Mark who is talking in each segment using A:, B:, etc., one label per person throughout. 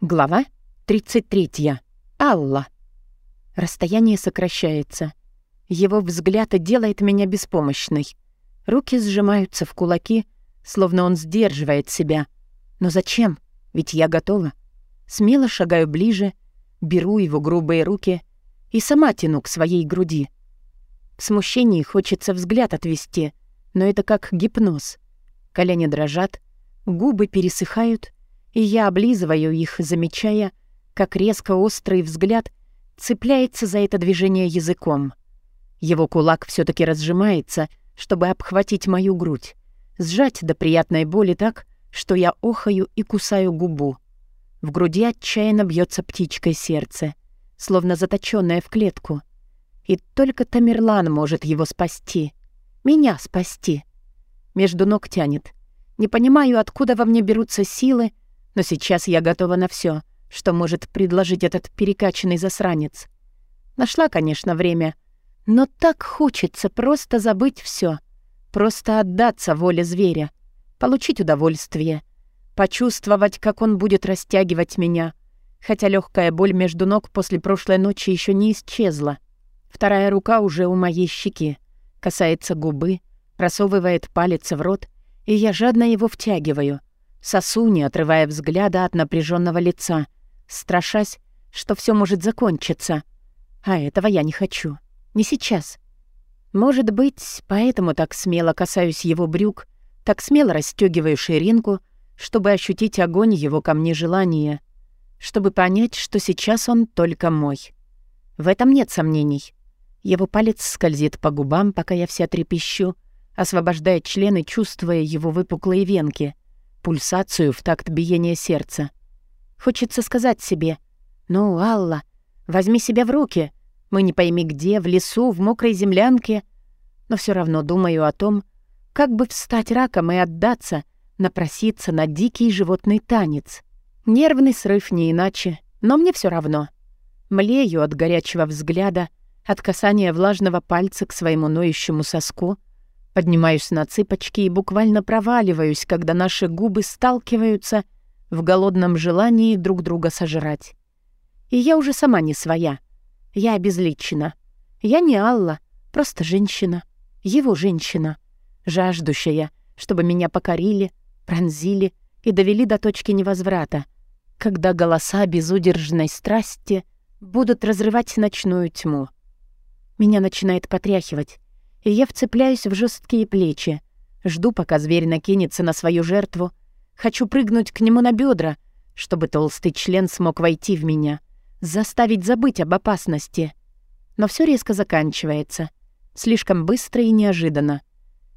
A: Глава 33. Алла. Расстояние сокращается. Его взгляд делает меня беспомощной. Руки сжимаются в кулаки, словно он сдерживает себя. Но зачем? Ведь я готова. Смело шагаю ближе, беру его грубые руки и сама тяну к своей груди. В смущении хочется взгляд отвести, но это как гипноз. Колени дрожат, губы пересыхают — и я облизываю их, замечая, как резко острый взгляд цепляется за это движение языком. Его кулак все таки разжимается, чтобы обхватить мою грудь, сжать до приятной боли так, что я охаю и кусаю губу. В груди отчаянно бьется птичкой сердце, словно заточенное в клетку. И только Тамерлан может его спасти. Меня спасти. Между ног тянет. Не понимаю, откуда во мне берутся силы, но сейчас я готова на все, что может предложить этот перекачанный засранец. Нашла, конечно, время, но так хочется просто забыть все, просто отдаться воле зверя, получить удовольствие, почувствовать, как он будет растягивать меня, хотя легкая боль между ног после прошлой ночи еще не исчезла. Вторая рука уже у моей щеки, касается губы, просовывает палец в рот, и я жадно его втягиваю — Сосу, не отрывая взгляда от напряженного лица, страшась, что все может закончиться. А этого я не хочу. Не сейчас. Может быть, поэтому так смело касаюсь его брюк, так смело расстегиваю ширинку, чтобы ощутить огонь его ко мне желания, чтобы понять, что сейчас он только мой. В этом нет сомнений. Его палец скользит по губам, пока я вся трепещу, освобождая члены, чувствуя его выпуклые венки — пульсацию в такт биения сердца. Хочется сказать себе, «Ну, Алла, возьми себя в руки. Мы не пойми где, в лесу, в мокрой землянке». Но все равно думаю о том, как бы встать раком и отдаться, напроситься на дикий животный танец. Нервный срыв не иначе, но мне все равно. Млею от горячего взгляда, от касания влажного пальца к своему ноющему соску — Поднимаюсь на цыпочки и буквально проваливаюсь, когда наши губы сталкиваются в голодном желании друг друга сожрать. И я уже сама не своя. Я обезличена. Я не Алла, просто женщина. Его женщина. Жаждущая, чтобы меня покорили, пронзили и довели до точки невозврата, когда голоса безудержной страсти будут разрывать ночную тьму. Меня начинает потряхивать и я вцепляюсь в жесткие плечи. Жду, пока зверь накинется на свою жертву. Хочу прыгнуть к нему на бедра, чтобы толстый член смог войти в меня, заставить забыть об опасности. Но все резко заканчивается. Слишком быстро и неожиданно.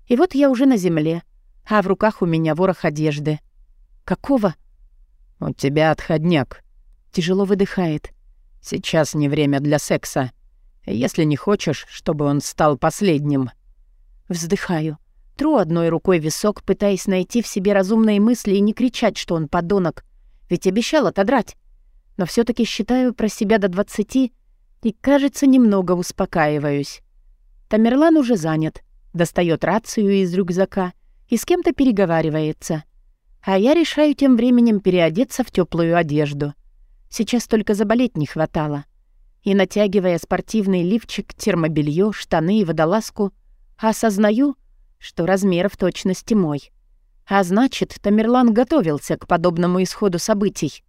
A: И вот я уже на земле, а в руках у меня ворох одежды. Какого?
B: «У тебя отходняк».
A: Тяжело выдыхает.
B: «Сейчас не время для секса если не хочешь, чтобы он стал последним».
A: Вздыхаю. Тру одной рукой висок, пытаясь найти в себе разумные мысли и не кричать, что он подонок. Ведь обещал отодрать. Но все таки считаю про себя до двадцати и, кажется, немного успокаиваюсь. Тамерлан уже занят. Достает рацию из рюкзака и с кем-то переговаривается. А я решаю тем временем переодеться в теплую одежду. Сейчас только заболеть не хватало и, натягивая спортивный лифчик, термобелье, штаны и водолазку, осознаю, что размер в точности мой. А значит, Тамерлан готовился к подобному исходу событий.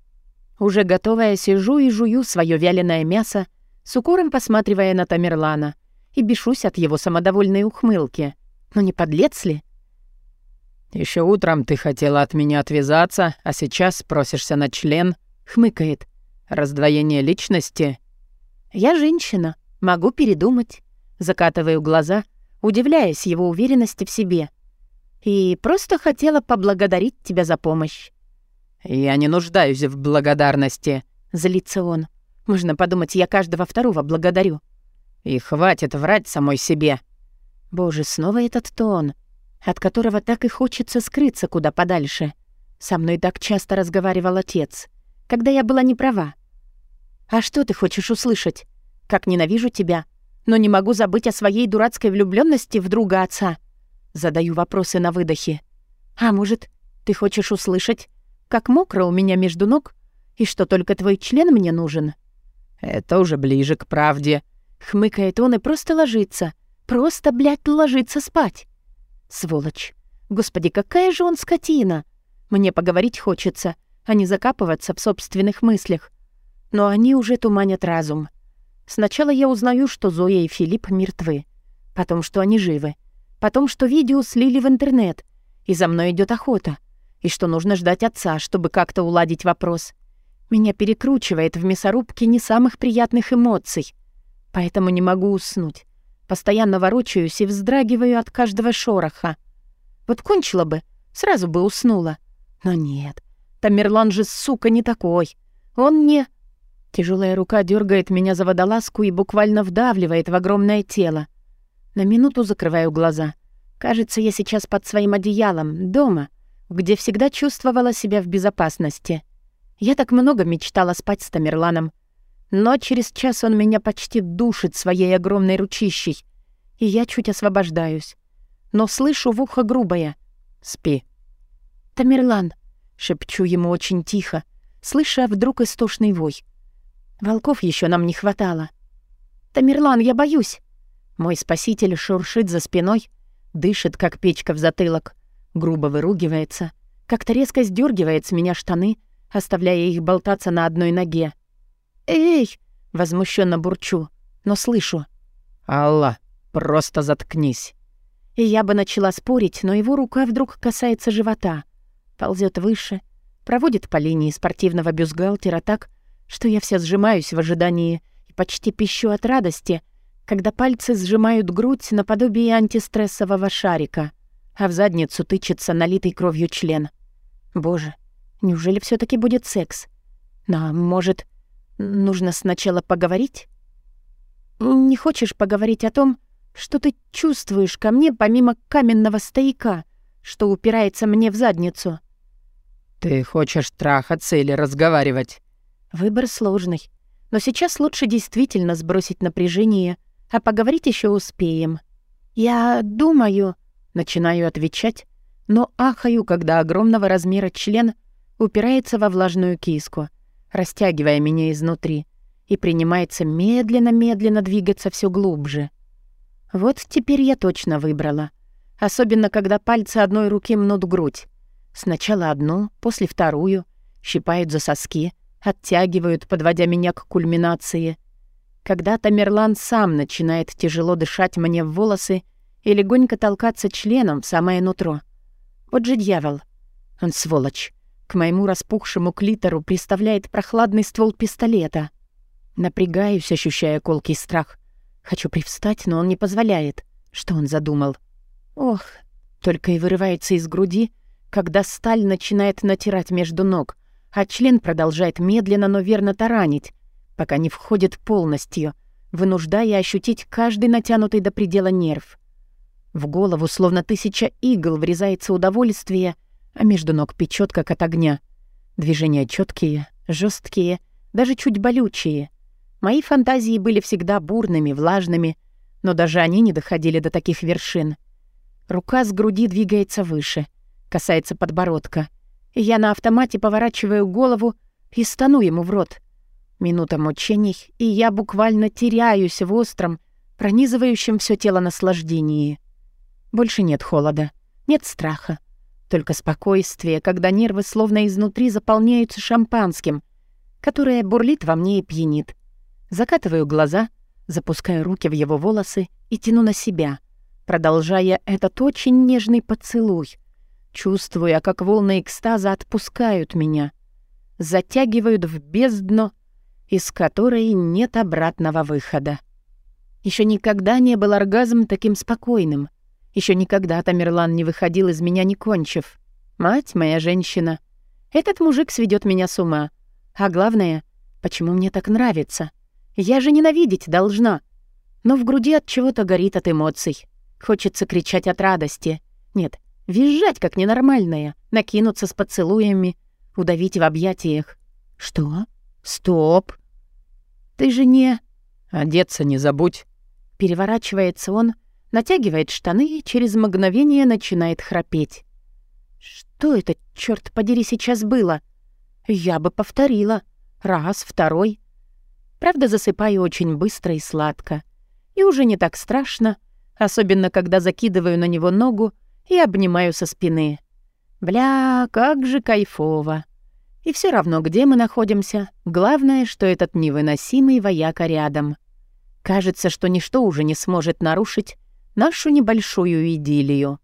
A: Уже готовая сижу и жую свое вяленое мясо, с укором посматривая на Тамерлана, и бешусь от его самодовольной ухмылки. Но не подлец ли?
B: Еще утром ты хотела от меня отвязаться, а сейчас просишься на член», — хмыкает. «Раздвоение личности
A: «Я женщина, могу передумать». Закатываю глаза, удивляясь его уверенности в себе. «И просто хотела поблагодарить тебя за помощь».
B: «Я не нуждаюсь в благодарности», —
A: злится он. «Можно подумать, я каждого второго благодарю».
B: «И хватит врать самой себе».
A: Боже, снова этот тон, от которого так и хочется скрыться куда подальше. Со мной так часто разговаривал отец, когда я была не права. «А что ты хочешь услышать? Как ненавижу тебя, но не могу забыть о своей дурацкой влюбленности в друга отца?» Задаю вопросы на выдохе. «А может, ты хочешь услышать, как мокро у меня между ног, И что, только твой член мне нужен?»
B: «Это уже ближе к правде», —
A: хмыкает он и просто ложится. Просто, блядь, ложится спать. Сволочь. Господи, какая же он скотина. Мне поговорить хочется, а не закапываться в собственных мыслях. Но они уже туманят разум. Сначала я узнаю, что Зоя и Филипп мертвы. Потом, что они живы. Потом, что видео слили в интернет. И за мной идет охота. И что нужно ждать отца, чтобы как-то уладить вопрос. Меня перекручивает в мясорубке не самых приятных эмоций. Поэтому не могу уснуть. Постоянно ворочаюсь и вздрагиваю от каждого шороха. Вот кончила бы, сразу бы уснула. Но нет, Тамерлан же, сука, не такой. Он не... Тяжелая рука дергает меня за водолазку и буквально вдавливает в огромное тело. На минуту закрываю глаза. Кажется, я сейчас под своим одеялом, дома, где всегда чувствовала себя в безопасности. Я так много мечтала спать с Тамерланом. Но через час он меня почти душит своей огромной ручищей, и я чуть освобождаюсь. Но слышу в ухо грубое «Спи». «Тамерлан», — шепчу ему очень тихо, слыша вдруг истошный вой. Волков еще нам не хватало. «Тамерлан, я боюсь!» Мой спаситель шуршит за спиной, дышит, как печка в затылок, грубо выругивается, как-то резко сдергивает с меня штаны, оставляя их болтаться на одной ноге. «Эй!» — возмущенно бурчу, но слышу.
B: «Алла, просто заткнись!»
A: И я бы начала спорить, но его рука вдруг касается живота, ползет выше, проводит по линии спортивного бюстгальтера так, что я вся сжимаюсь в ожидании и почти пищу от радости, когда пальцы сжимают грудь наподобие антистрессового шарика, а в задницу тычется налитый кровью член. Боже, неужели все таки будет секс? Но, может, нужно сначала поговорить? Не хочешь поговорить о том, что ты чувствуешь ко мне помимо каменного стояка, что упирается мне в задницу?
B: Ты хочешь трахаться или разговаривать?
A: Выбор сложный. Но сейчас лучше действительно сбросить напряжение, а поговорить еще успеем. Я думаю... Начинаю отвечать, но ахаю, когда огромного размера член упирается во влажную киску, растягивая меня изнутри, и принимается медленно-медленно двигаться все глубже. Вот теперь я точно выбрала. Особенно, когда пальцы одной руки мнут грудь. Сначала одну, после вторую, щипают за соски — оттягивают, подводя меня к кульминации. Когда Тамерлан сам начинает тяжело дышать мне в волосы и легонько толкаться членом в самое нутро. Вот же дьявол. Он сволочь. К моему распухшему клитору приставляет прохладный ствол пистолета. Напрягаюсь, ощущая колкий страх. Хочу привстать, но он не позволяет. Что он задумал? Ох, только и вырывается из груди, когда сталь начинает натирать между ног, а член продолжает медленно, но верно таранить, пока не входит полностью, вынуждая ощутить каждый натянутый до предела нерв. В голову словно тысяча игл врезается удовольствие, а между ног печет, как от огня. Движения четкие, жесткие, даже чуть болючие. Мои фантазии были всегда бурными, влажными, но даже они не доходили до таких вершин. Рука с груди двигается выше, касается подбородка — я на автомате поворачиваю голову и стану ему в рот. Минута мучений, и я буквально теряюсь в остром, пронизывающем все тело наслаждении. Больше нет холода, нет страха. Только спокойствие, когда нервы словно изнутри заполняются шампанским, которое бурлит во мне и пьянит. Закатываю глаза, запускаю руки в его волосы и тяну на себя, продолжая этот очень нежный поцелуй, чувствуя, как волны экстаза отпускают меня, затягивают в бездну, из которой нет обратного выхода. Еще никогда не был оргазм таким спокойным. Еще никогда Тамерлан не выходил из меня, не кончив. Мать моя женщина. Этот мужик сведет меня с ума. А главное, почему мне так нравится? Я же ненавидеть должна. Но в груди от чего-то горит от эмоций. Хочется кричать от радости. Нет, Визжать, как ненормальная, накинуться с поцелуями, удавить в объятиях. Что? Стоп! Ты же не...
B: Одеться не забудь.
A: Переворачивается он, натягивает штаны и через мгновение начинает храпеть. Что это, черт подери, сейчас было? Я бы повторила. Раз, второй. Правда, засыпаю очень быстро и сладко. И уже не так страшно, особенно когда закидываю на него ногу и обнимаю со спины. Бля, как же кайфово. И все равно, где мы находимся, главное, что этот невыносимый вояка рядом. Кажется, что ничто уже не сможет нарушить нашу небольшую идиллию.